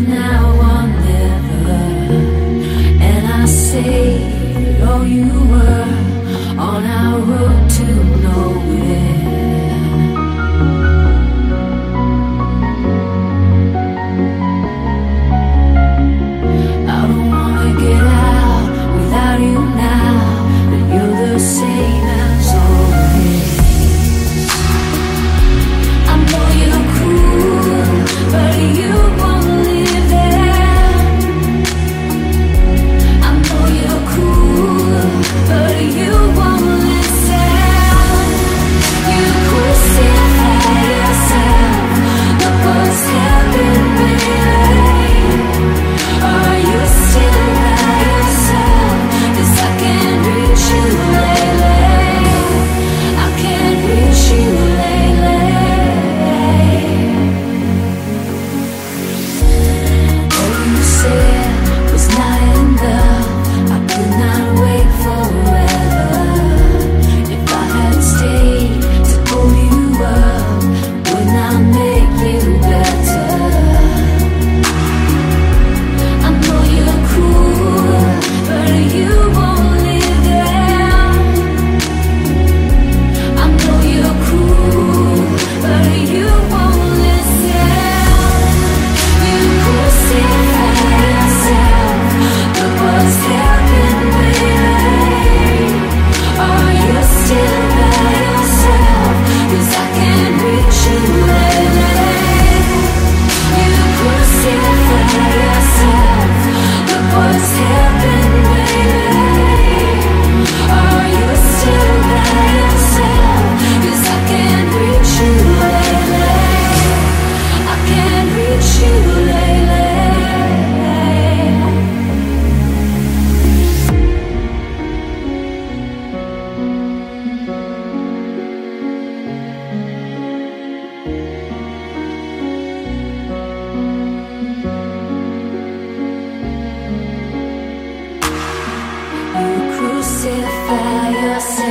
now Identify yourself.